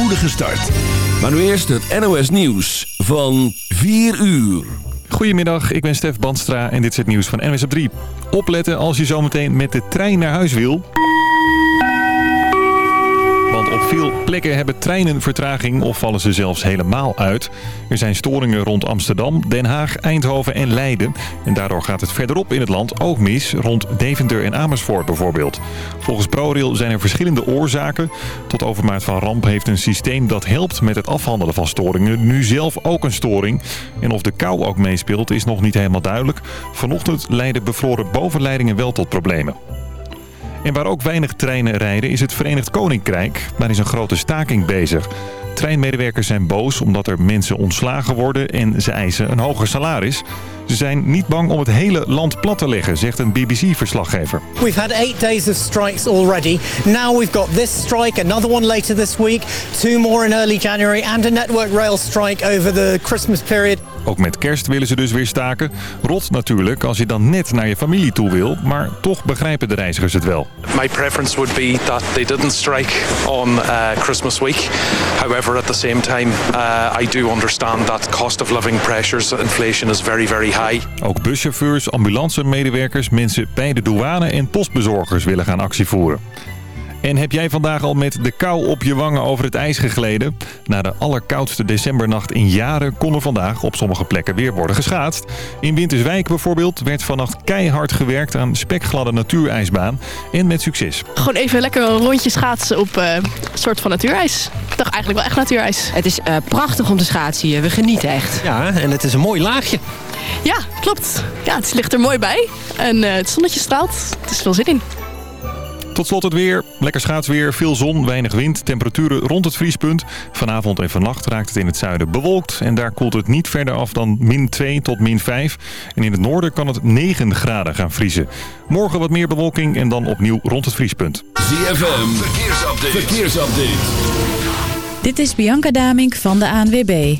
spoedige start. Maar nu eerst het NOS Nieuws van 4 uur. Goedemiddag, ik ben Stef Bandstra en dit is het nieuws van NWS op 3. Opletten als je zometeen met de trein naar huis wil. Veel plekken hebben treinen vertraging of vallen ze zelfs helemaal uit. Er zijn storingen rond Amsterdam, Den Haag, Eindhoven en Leiden. En daardoor gaat het verderop in het land ook mis, rond Deventer en Amersfoort bijvoorbeeld. Volgens ProRail zijn er verschillende oorzaken. Tot overmaat van ramp heeft een systeem dat helpt met het afhandelen van storingen nu zelf ook een storing. En of de kou ook meespeelt is nog niet helemaal duidelijk. Vanochtend leidden bevroren bovenleidingen wel tot problemen. En waar ook weinig treinen rijden is het Verenigd Koninkrijk. Daar is een grote staking bezig. Treinmedewerkers zijn boos omdat er mensen ontslagen worden en ze eisen een hoger salaris. Ze zijn niet bang om het hele land plat te leggen, zegt een BBC-verslaggever. We've had eight days of strikes already. Now we've got this strike, another one later this week, two more in early January and a network rail strike over the Christmas period. Ook met kerst willen ze dus weer staken. Rot natuurlijk als je dan net naar je familie toe wil, maar toch begrijpen de reizigers het wel. My preference would be that they didn't strike on uh, Christmas week. However, at the same time, uh, I do understand that cost of living pressures, inflation is very, very high. Ook buschauffeurs, ambulancemedewerkers, mensen bij de douane en postbezorgers willen gaan actie voeren. En heb jij vandaag al met de kou op je wangen over het ijs gegleden? Na de allerkoudste decembernacht in jaren kon er vandaag op sommige plekken weer worden geschaatst. In Winterswijk bijvoorbeeld werd vannacht keihard gewerkt aan spekgladde natuurijsbaan. En met succes. Gewoon even lekker een rondje schaatsen op eh, een soort van natuurijs. Toch eigenlijk wel echt natuurijs. Het is eh, prachtig om te schaatsen hier. We genieten echt. Ja, en het is een mooi laagje. Ja, klopt. Ja, het ligt er mooi bij. En eh, het zonnetje straalt. Het is veel zin in. Tot slot het weer. Lekker schaatsweer, veel zon, weinig wind. Temperaturen rond het vriespunt. Vanavond en vannacht raakt het in het zuiden bewolkt. En daar koelt het niet verder af dan min 2 tot min 5. En in het noorden kan het 9 graden gaan vriezen. Morgen wat meer bewolking en dan opnieuw rond het vriespunt. ZFM, verkeersupdate. verkeersupdate. Dit is Bianca Damink van de ANWB.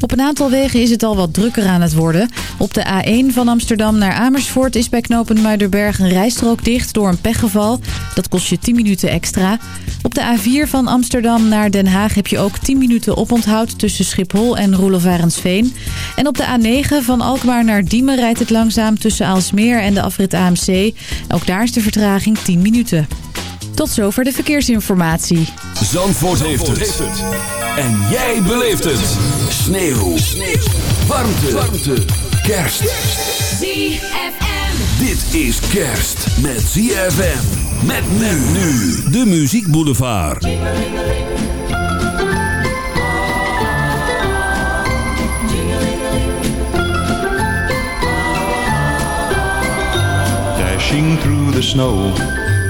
Op een aantal wegen is het al wat drukker aan het worden. Op de A1 van Amsterdam naar Amersfoort is bij knooppunt Muiderberg een rijstrook dicht door een pechgeval. Dat kost je 10 minuten extra. Op de A4 van Amsterdam naar Den Haag heb je ook 10 minuten oponthoud tussen Schiphol en Roelofarensveen. En op de A9 van Alkmaar naar Diemen rijdt het langzaam tussen Aalsmeer en de afrit AMC. Ook daar is de vertraging 10 minuten. Tot zover de verkeersinformatie. Zandvoort, heeft, het. En jij beleeft het. Sneeuw. Sneeuw. Warmte. Warmte. Kerst. ZFM. Dit is kerst met ZFM. Met men nu. De Muziek Boulevard. Dashing through the snow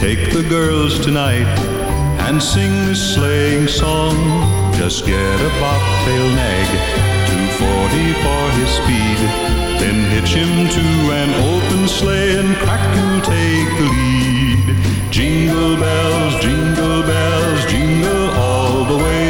Take the girls tonight and sing this sleighing song. Just get a bobtail nag, 240 for his speed. Then hitch him to an open sleigh and crack you'll take the lead. Jingle bells, jingle bells, jingle all the way.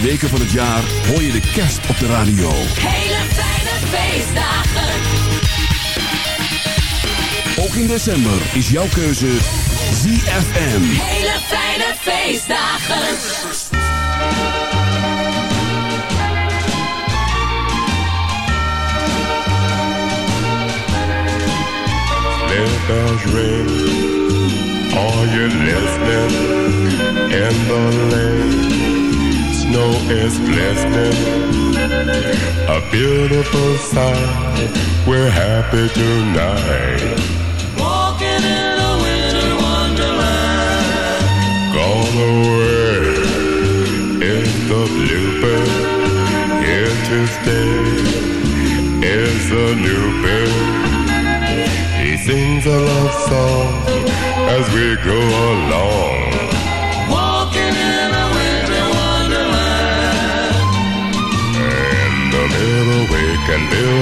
weken van het jaar hoor je de kerst op de radio. Hele fijne feestdagen. Ook in december is jouw keuze ZFM. Hele fijne feestdagen. Let bells ring. Are you listening? In the lane, snow is glistening. A beautiful sight. We're happy tonight. Walking in a winter wonderland. Gone away is the bluebird. Here to stay is a new bird. He sings a love song as we go along.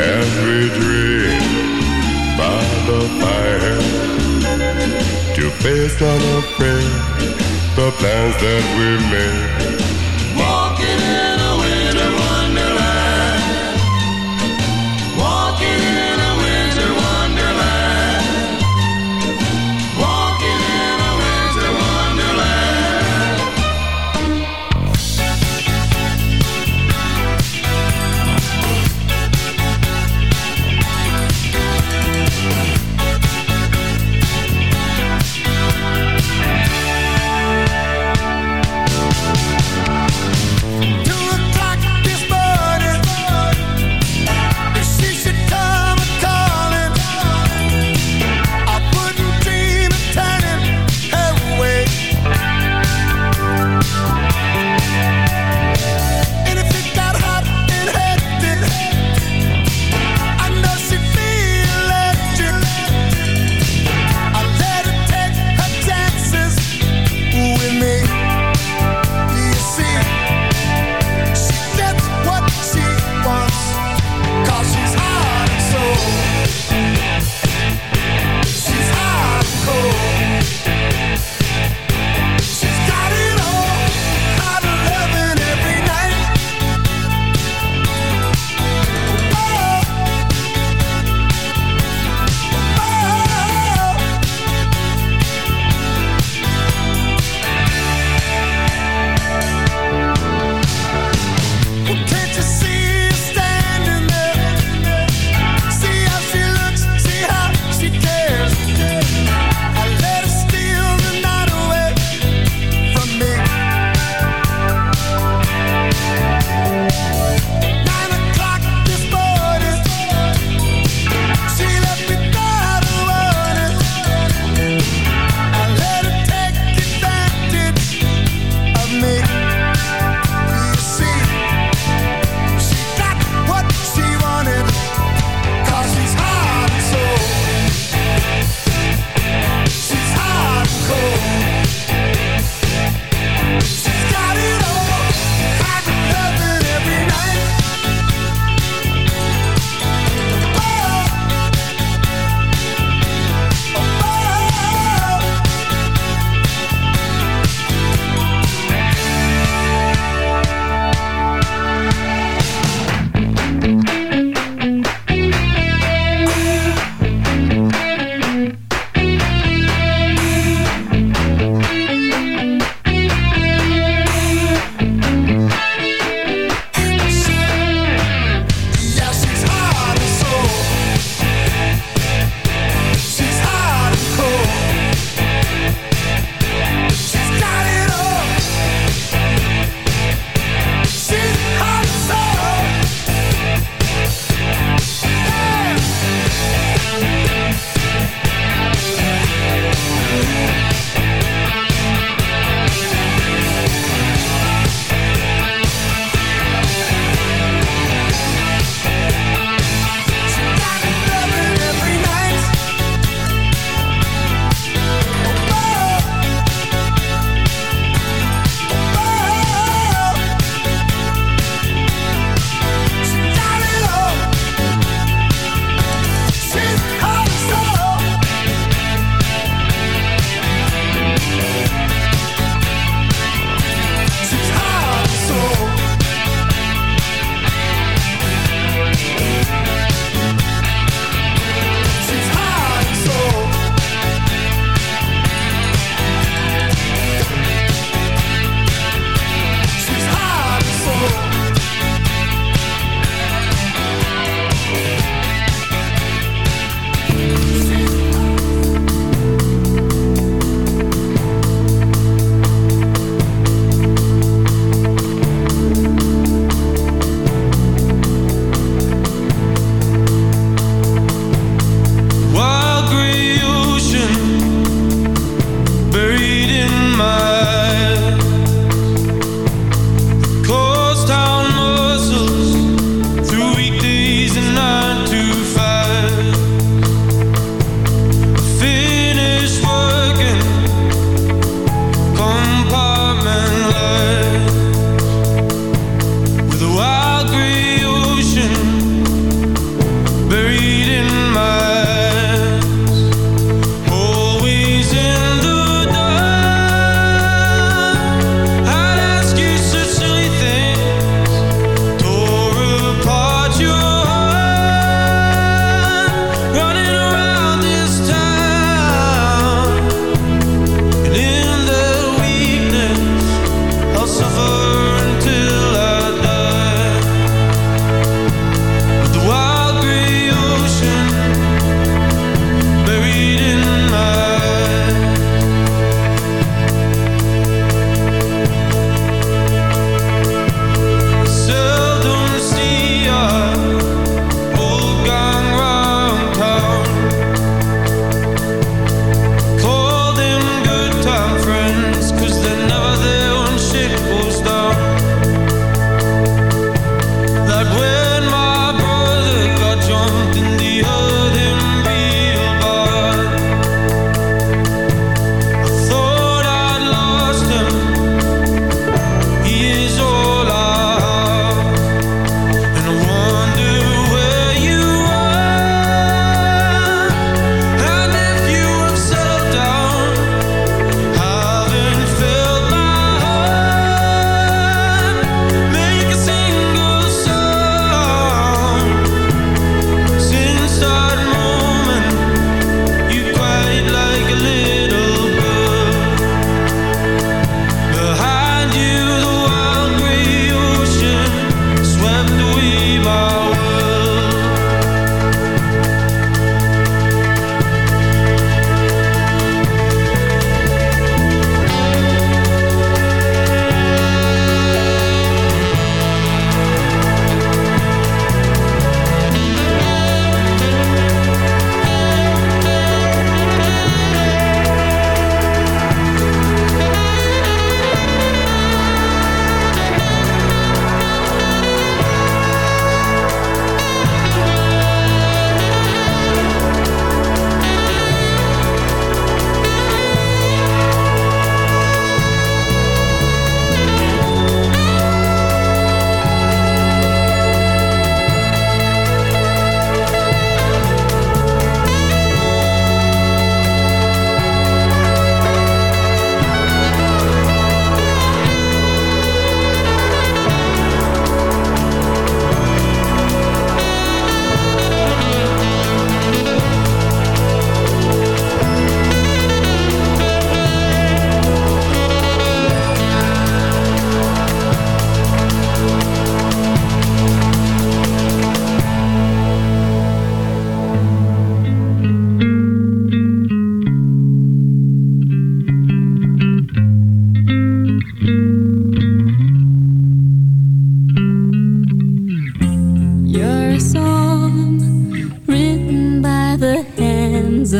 as we dream by the fire to face unafraid the plans that we've made.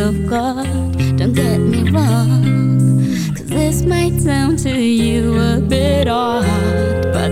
Of God. Don't get me wrong, cause this might sound to you a bit odd, but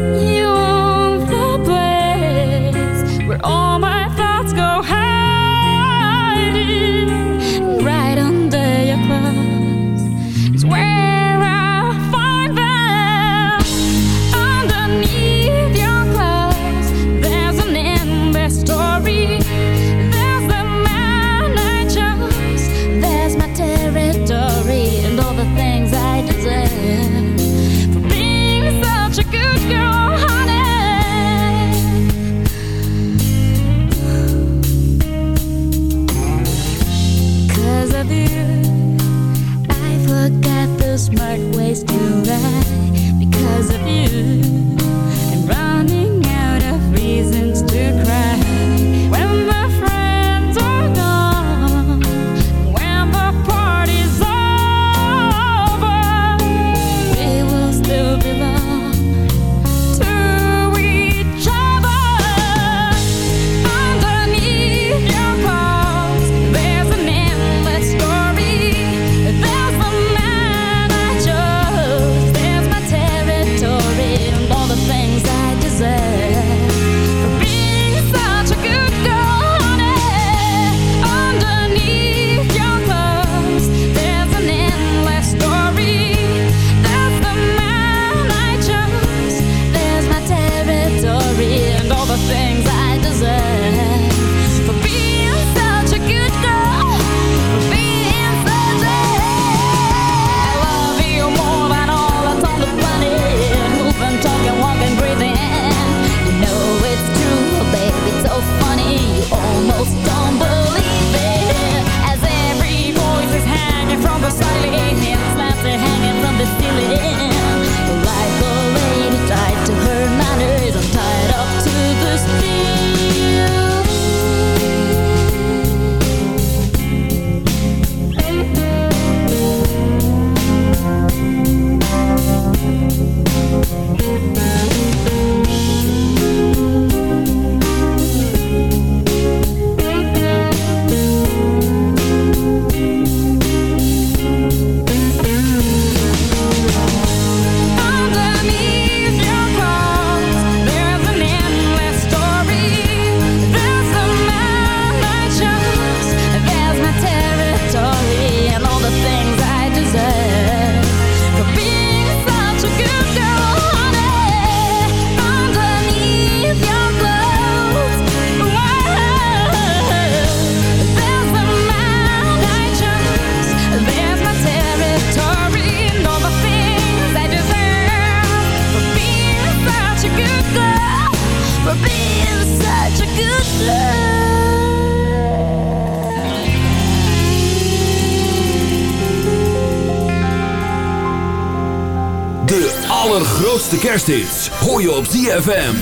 allergrootste kersthits hoor je op ZFM.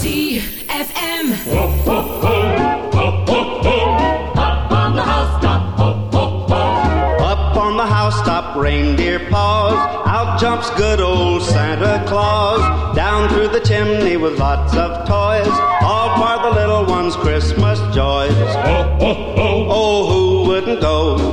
ZFM. Up on the housetop, reindeer paws. Out jumps good old Santa Claus. Down through the chimney with lots of toys. All for the little ones' Christmas joys. Oh, who wouldn't go?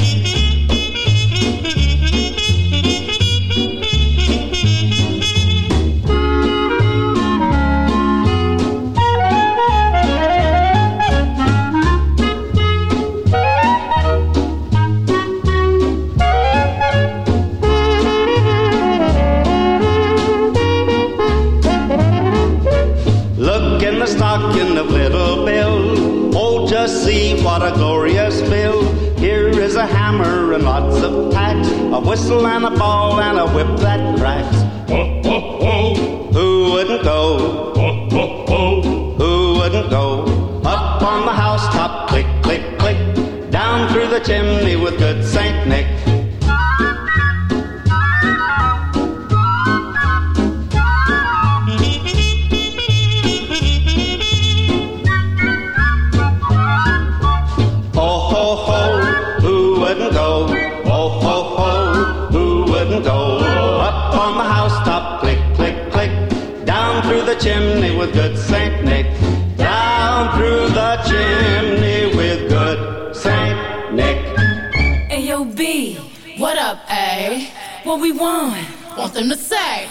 a hammer and lots of tacks, a whistle and a ball and a whip that cracks. Oh, oh, oh. Who wouldn't go? Oh, oh, oh. Who wouldn't go? Up on the housetop, click, click, click, down through the chimney with good Saint Nick. with good Saint Nick. Down through the chimney with good Saint Nick. Ayo, B, what up, A? What we want? Want them to say.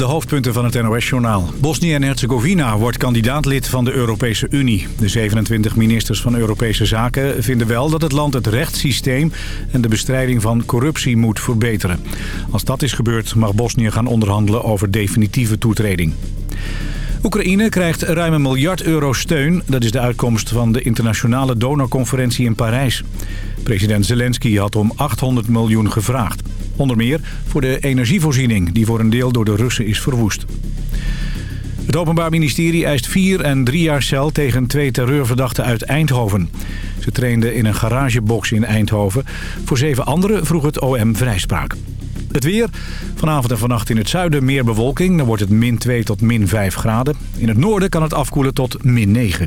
de hoofdpunten van het NOS-journaal. Bosnië en Herzegovina wordt kandidaatlid van de Europese Unie. De 27 ministers van Europese Zaken vinden wel dat het land het rechtssysteem... en de bestrijding van corruptie moet verbeteren. Als dat is gebeurd mag Bosnië gaan onderhandelen over definitieve toetreding. Oekraïne krijgt ruim een miljard euro steun. Dat is de uitkomst van de internationale donorconferentie in Parijs. President Zelensky had om 800 miljoen gevraagd. Onder meer voor de energievoorziening die voor een deel door de Russen is verwoest. Het Openbaar Ministerie eist vier en drie jaar cel tegen twee terreurverdachten uit Eindhoven. Ze trainden in een garagebox in Eindhoven. Voor zeven anderen vroeg het OM vrijspraak. Het weer. Vanavond en vannacht in het zuiden meer bewolking. Dan wordt het min 2 tot min 5 graden. In het noorden kan het afkoelen tot min 9.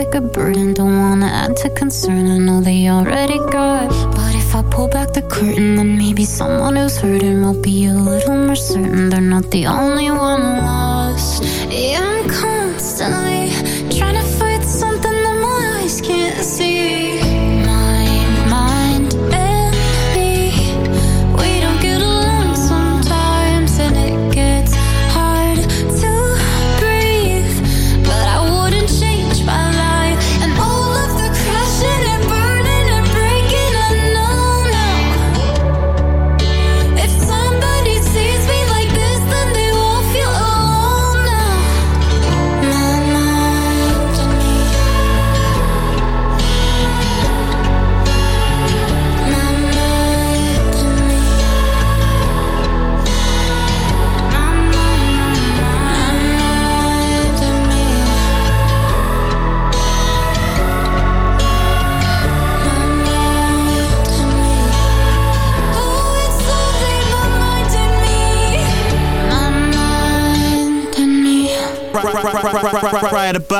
Like a burden. Don't wanna add to concern. I know they already got. But if I pull back the curtain, then maybe someone who's hurting will be a little more certain they're not the only one lost. Yeah, I'm constantly trying to fight something that my eyes can't see.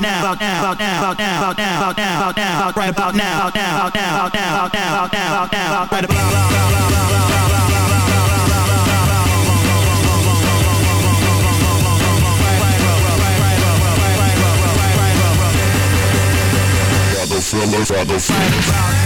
now. Right about now, now, now, now, now, now, now. Right about now, now, now, now, now, about now, now. Right about Funk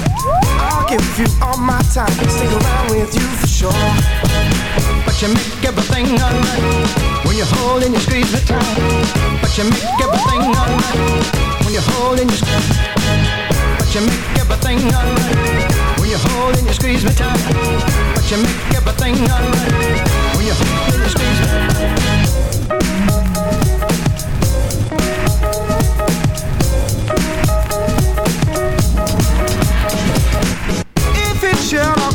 give you all my time, stick around with you for sure. But you make everything alright when you hold and you squeeze me tight. But you make everything alright when you hold and you. But you make everything alright when you hold and you squeeze me tight. But you make everything alright when you hold and you squeeze me.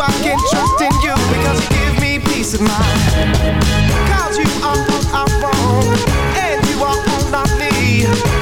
I can trust in you because you give me peace of mind. Cause you are all I want, and you are all I need.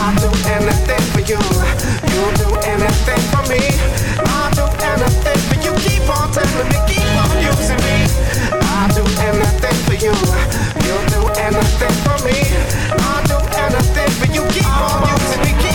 I'll do anything for you. You'll do anything for me. I'll do anything you. Keep on telling me, keep on using me. I'll do anything for you. You'll do anything for me. I'll do anything for you. Keep on using me,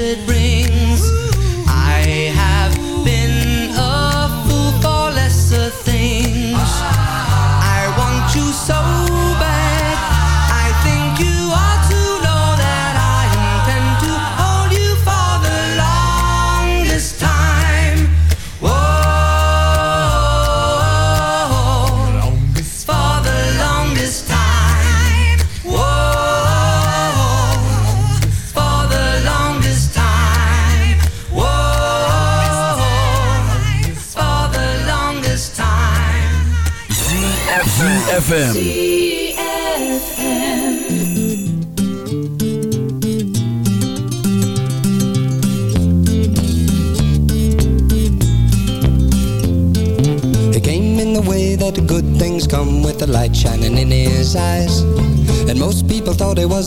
bring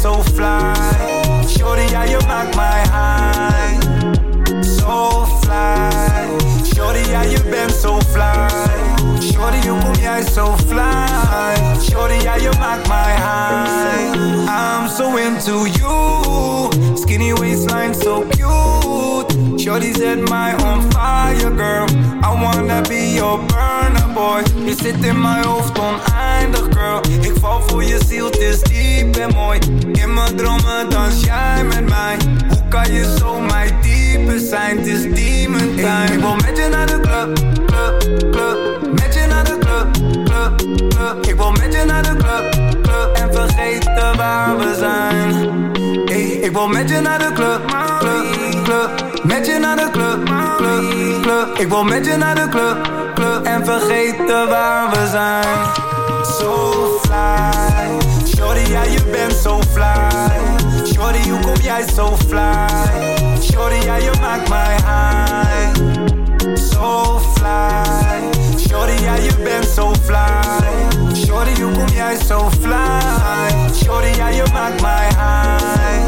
Zo fly? Shorty, ja je maakt mij high. So fly. Shorty, ja je bent zo fly. Shorty, hoe kom jij zo fly? Shorty, ja je maakt mij high. I'm so into you. Skinny waistline so cute. Shorty set my on fire girl. I wanna be your burner boy. Je zit in mijn hoofd girl Je ziel, het is diep en mooi. In mijn dromen dans jij met mij. Hoe kan je zo mijn type zijn? Het is demon time Ik wil met je naar de club, club, club. Met je naar de club, club, club. Ik wil met je naar de club, club. En vergeten waar we zijn. Ey, ik wil met je naar de club, club, club. Met je naar de club, club, club. Ik wil met je naar de club, club. En vergeten waar we zijn. So fly Shorty, ja je bent zo fly. Shorty, hoe kom jij zo fly? Shorty, ja je maakt mij high. So fly. Shorty, ja je bent zo fly. Shorty, hoe kom jij zo fly? Shorty, ja je maakt mij high